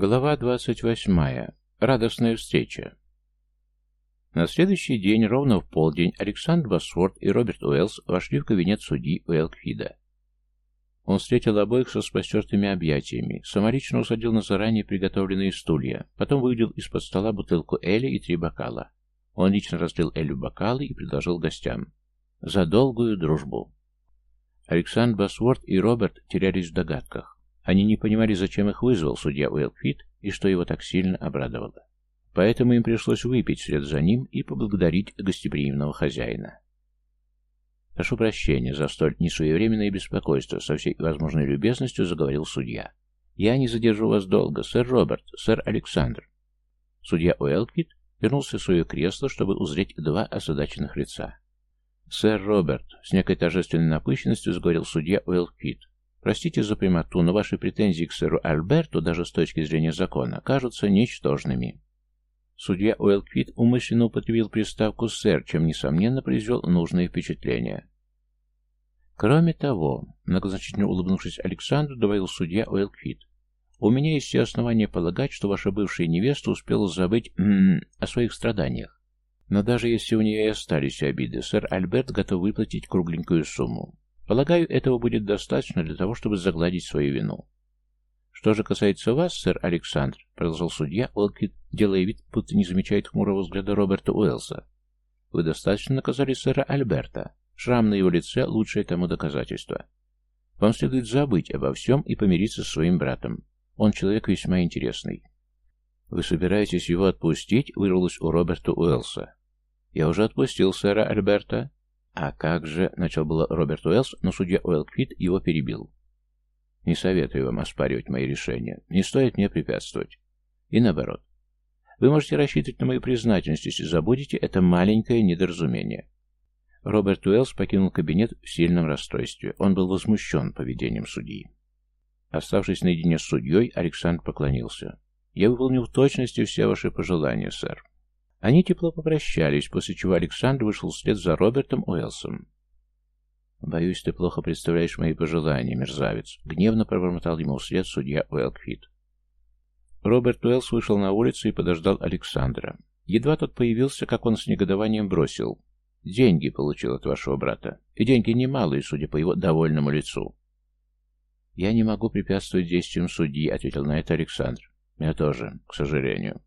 Глава 28. Радостная встреча. На следующий день, ровно в полдень, Александр Басфорд и Роберт Уэллс вошли в кабинет судьи Уэлкфида. Он встретил обоих со спостертыми объятиями, самолично усадил на заранее приготовленные стулья, потом выудил из-под стола бутылку Эля и три бокала. Он лично разлил Элю бокалы и предложил гостям. За долгую дружбу. Александр Басворд и Роберт терялись в догадках. Они не понимали, зачем их вызвал судья Уэлквит и что его так сильно обрадовало. Поэтому им пришлось выпить вслед за ним и поблагодарить гостеприимного хозяина. «Прошу прощения за столь несвоевременное беспокойство», со всей возможной любезностью заговорил судья. «Я не задержу вас долго, сэр Роберт, сэр Александр». Судья Уэлквит вернулся в свое кресло, чтобы узреть два озадаченных лица. «Сэр Роберт», — с некой торжественной напыщенностью заговорил судья Уэлквит, Простите за прямоту, но ваши претензии к сэру Альберту, даже с точки зрения закона, кажутся ничтожными. Судья Уэлквит умышленно употребил приставку «сэр», чем, несомненно, произвел нужное впечатление. Кроме того, многозначительно улыбнувшись Александру, добавил судья Уэлквит, «У меня есть все основания полагать, что ваша бывшая невеста успела забыть м -м, о своих страданиях. Но даже если у нее и остались обиды, сэр Альберт готов выплатить кругленькую сумму. Полагаю, этого будет достаточно для того, чтобы загладить свою вину. Что же касается вас, сэр Александр, продолжал судья Олкит, делая вид, будто не замечает хмурого взгляда Роберта Уэллса. Вы достаточно наказали сэра Альберта. Шрам на его лице – лучшее тому доказательство. Вам следует забыть обо всем и помириться со своим братом. Он человек весьма интересный. Вы собираетесь его отпустить? Вырвалось у Роберта Уэллса. Я уже отпустил сэра Альберта. «А как же...» — начал было Роберт Уэллс, но судья Уэлквит его перебил. «Не советую вам оспаривать мои решения. Не стоит мне препятствовать. И наоборот. Вы можете рассчитывать на мою признательность, если забудете это маленькое недоразумение». Роберт Уэллс покинул кабинет в сильном расстройстве. Он был возмущен поведением судьи. Оставшись наедине с судьей, Александр поклонился. «Я выполнил в точности все ваши пожелания, сэр. Они тепло попрощались, после чего Александр вышел вслед за Робертом Уэлсом. «Боюсь, ты плохо представляешь мои пожелания, мерзавец», — гневно пробормотал ему вслед судья Уэлквит. Роберт Уэллс вышел на улицу и подождал Александра. Едва тот появился, как он с негодованием бросил. «Деньги получил от вашего брата. И деньги немалые, судя по его довольному лицу». «Я не могу препятствовать действиям судьи», — ответил на это Александр. «Я тоже, к сожалению».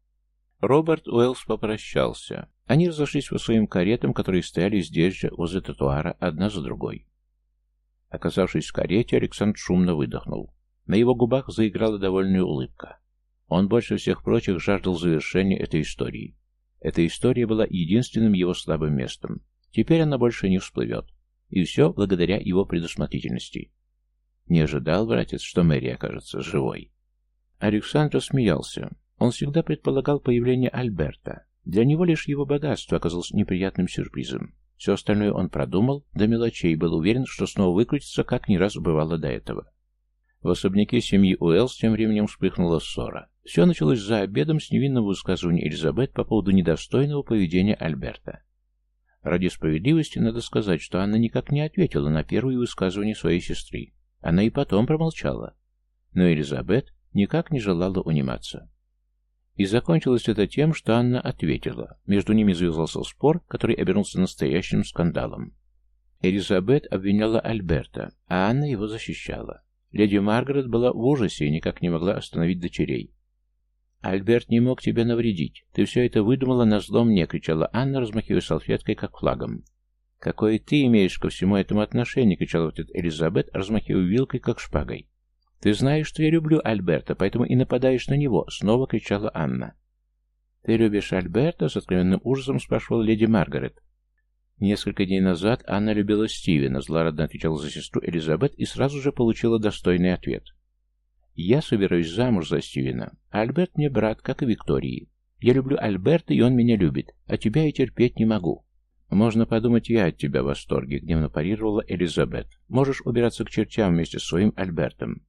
Роберт Уэллс попрощался. Они разошлись по своим каретам, которые стояли здесь же, возле тротуара, одна за другой. Оказавшись в карете, Александр шумно выдохнул. На его губах заиграла довольная улыбка. Он больше всех прочих жаждал завершения этой истории. Эта история была единственным его слабым местом. Теперь она больше не всплывет. И все благодаря его предусмотрительности. Не ожидал, братец, что Мэри окажется живой. Александр смеялся. Он всегда предполагал появление Альберта. Для него лишь его богатство оказалось неприятным сюрпризом. Все остальное он продумал, до мелочей был уверен, что снова выкрутится, как не раз бывало до этого. В особняке семьи Уэллс тем временем вспыхнула ссора. Все началось за обедом с невинного высказывания Элизабет по поводу недостойного поведения Альберта. Ради справедливости надо сказать, что Анна никак не ответила на первое высказывание своей сестры. Она и потом промолчала. Но Элизабет никак не желала униматься. И закончилось это тем, что Анна ответила. Между ними завязался спор, который обернулся настоящим скандалом. Элизабет обвиняла Альберта, а Анна его защищала. Леди Маргарет была в ужасе и никак не могла остановить дочерей. «Альберт не мог тебе навредить. Ты все это выдумала на зло мне», — кричала Анна, размахивая салфеткой, как флагом. «Какое ты имеешь ко всему этому отношение?» — кричала вот эта Элизабет, размахивая вилкой, как шпагой. «Ты знаешь, что я люблю Альберта, поэтому и нападаешь на него», — снова кричала Анна. «Ты любишь Альберта?» — с откровенным ужасом спрашивала леди Маргарет. Несколько дней назад Анна любила Стивена, злорадно отвечала за сестру Элизабет и сразу же получила достойный ответ. «Я собираюсь замуж за Стивена, Альберт мне брат, как и Виктории. Я люблю Альберта, и он меня любит, а тебя я терпеть не могу». «Можно подумать, я от тебя в восторге», — гневно парировала Элизабет. «Можешь убираться к чертям вместе с своим Альбертом.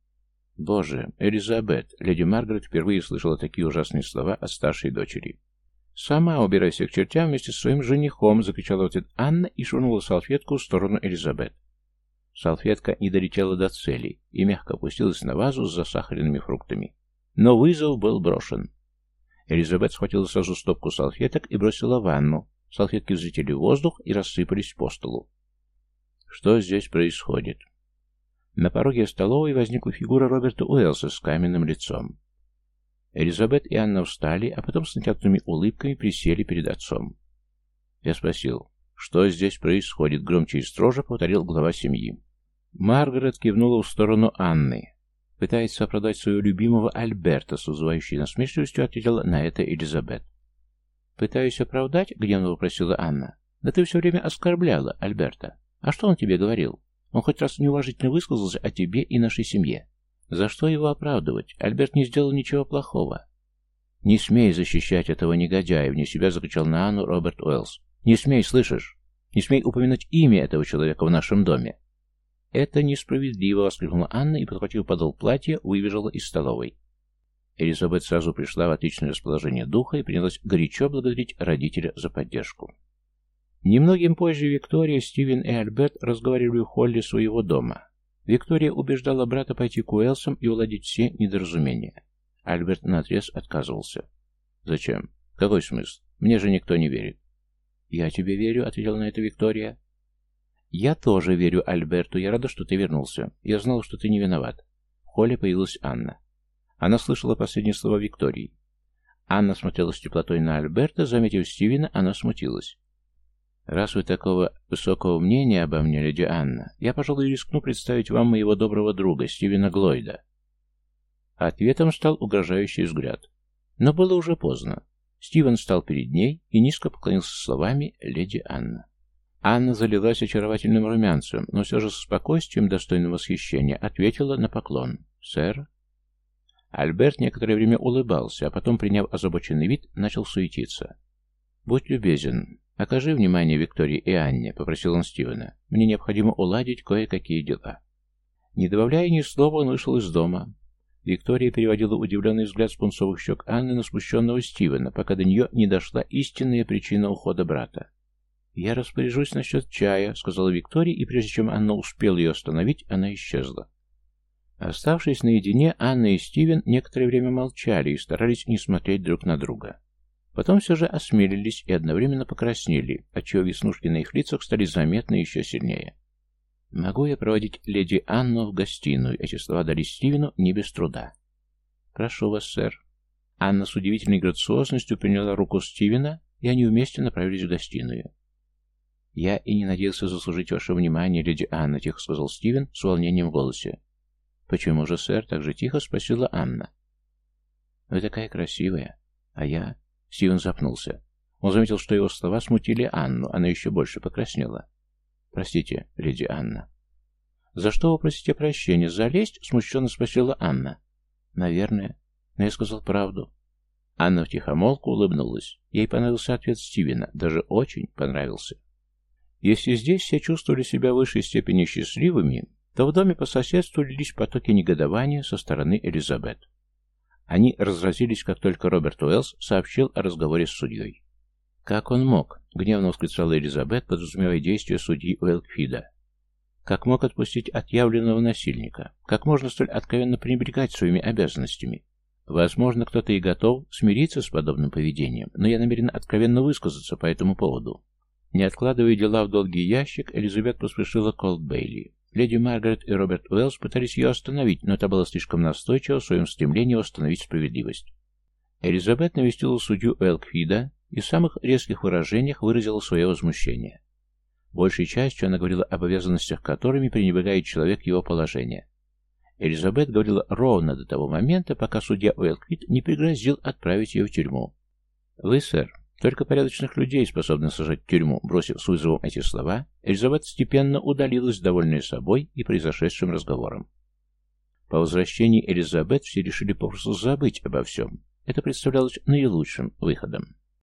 «Боже, Элизабет!» Леди Маргарет впервые слышала такие ужасные слова от старшей дочери. «Сама убирайся к чертям вместе с своим женихом!» — закричала ответ Анна и швырнула салфетку в сторону Элизабет. Салфетка не долетела до цели и мягко опустилась на вазу с засахаренными фруктами. Но вызов был брошен. Элизабет схватила сразу стопку салфеток и бросила в ванну. Салфетки взлетели в воздух и рассыпались по столу. Что здесь происходит? На пороге столовой возникла фигура Роберта Уэллса с каменным лицом. Элизабет и Анна встали, а потом с натянутыми улыбками присели перед отцом. Я спросил, что здесь происходит, громче и строже повторил глава семьи. Маргарет кивнула в сторону Анны. Пытается оправдать своего любимого Альберта, с вызывающей насмешливостью ответила на это Элизабет. «Пытаюсь оправдать?» — гневно вопросила Анна. «Да ты все время оскорбляла Альберта. А что он тебе говорил? Он хоть раз неуважительно высказался о тебе и нашей семье. За что его оправдывать? Альберт не сделал ничего плохого. «Не смей защищать этого негодяя!» — вне себя закричал на Анну Роберт Уэллс. «Не смей, слышишь? Не смей упоминать имя этого человека в нашем доме!» «Это несправедливо!» — воскликнула Анна и, подхватив подол платья, выбежала из столовой. Элизабет сразу пришла в отличное расположение духа и принялась горячо благодарить родителя за поддержку. Немногим позже Виктория, Стивен и Альберт разговаривали в холле своего дома. Виктория убеждала брата пойти к Уэлсам и уладить все недоразумения. Альберт наотрез отказывался. «Зачем? Какой смысл? Мне же никто не верит». «Я тебе верю», — ответила на это Виктория. «Я тоже верю Альберту. Я рада, что ты вернулся. Я знала, что ты не виноват». В холле появилась Анна. Она слышала последние слова Виктории. Анна смотрела с теплотой на Альберта, заметив Стивена, она смутилась. «Раз вы такого высокого мнения обо мне, леди Анна, я, пожалуй, рискну представить вам моего доброго друга, Стивена Глойда». Ответом стал угрожающий взгляд. Но было уже поздно. Стивен стал перед ней и низко поклонился словами «Леди Анна». Анна залилась очаровательным румянцем, но все же с спокойствием, достойным восхищения, ответила на поклон. «Сэр?» Альберт некоторое время улыбался, а потом, приняв озабоченный вид, начал суетиться. «Будь любезен, «Окажи внимание Виктории и Анне», — попросил он Стивена. «Мне необходимо уладить кое-какие дела». Не добавляя ни слова, он вышел из дома. Виктория переводила удивленный взгляд с пунцовых щек Анны на смущенного Стивена, пока до нее не дошла истинная причина ухода брата. «Я распоряжусь насчет чая», — сказала Виктория, и прежде чем Анна успела ее остановить, она исчезла. Оставшись наедине, Анна и Стивен некоторое время молчали и старались не смотреть друг на друга. Потом все же осмелились и одновременно покраснели, отчего веснушки на их лицах стали заметны еще сильнее. «Могу я проводить леди Анну в гостиную?» Эти слова дали Стивену не без труда. «Прошу вас, сэр». Анна с удивительной грациозностью приняла руку Стивена, и они вместе направились в гостиную. «Я и не надеялся заслужить ваше внимание, леди Анна», — тихо сказал Стивен с волнением в голосе. «Почему же, сэр?» — так же тихо спросила Анна. «Вы такая красивая, а я...» Стивен запнулся. Он заметил, что его слова смутили Анну, она еще больше покраснела. «Простите, леди Анна». «За что вы просите прощения? За лесть?» — смущенно спросила Анна. «Наверное. Но я сказал правду». Анна втихомолку улыбнулась. Ей понравился ответ Стивена, даже очень понравился. Если здесь все чувствовали себя в высшей степени счастливыми, то в доме по соседству лились потоки негодования со стороны Элизабет. Они разразились, как только Роберт Уэллс сообщил о разговоре с судьей. «Как он мог?» — гневно восклицала Элизабет, подразумевая действия судьи Уэлкфида. «Как мог отпустить отъявленного насильника? Как можно столь откровенно пренебрегать своими обязанностями? Возможно, кто-то и готов смириться с подобным поведением, но я намерен откровенно высказаться по этому поводу». Не откладывая дела в долгий ящик, Элизабет поспешила к Олд Бейли. Леди Маргарет и Роберт Уэллс пытались ее остановить, но та была слишком настойчива в своем стремлении восстановить справедливость. Элизабет навестила судью Элкфида и в самых резких выражениях выразила свое возмущение. Большей частью она говорила об обязанностях, которыми пренебрегает человек его положения. Элизабет говорила ровно до того момента, пока судья Уэлквит не пригрозил отправить ее в тюрьму. «Вы, сэр, только порядочных людей способны сажать в тюрьму. Бросив с вызовом эти слова, Элизабет степенно удалилась, довольная собой и произошедшим разговором. По возвращении Элизабет все решили попросту забыть обо всем. Это представлялось наилучшим выходом.